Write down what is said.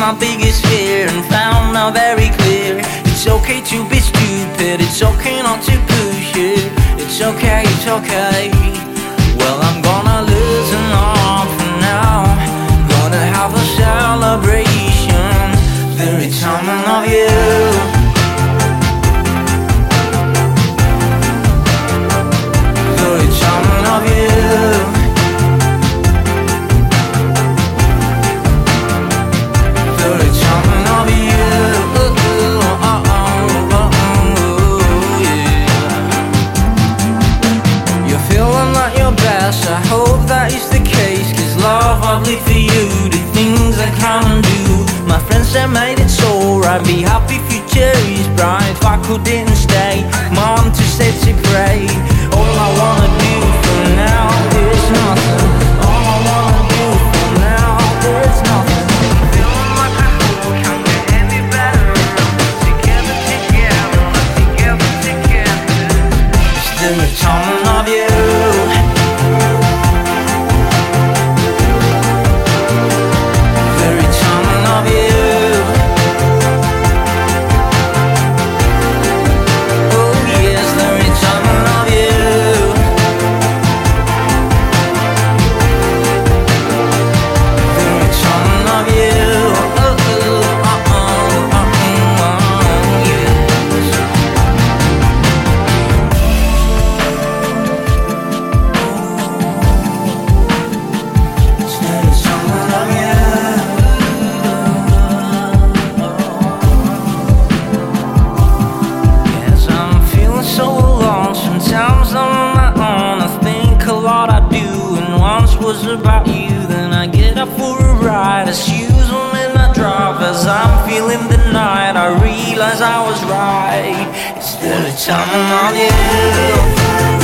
my biggest fear and found out very clear. It's okay to be stupid, it's okay not to friends that made it so right Be happy future is bright, if I couldn't stay mom just said to pray All I wanna do in my I'm feeling the night. I realize I was right. It's the time I'm on you.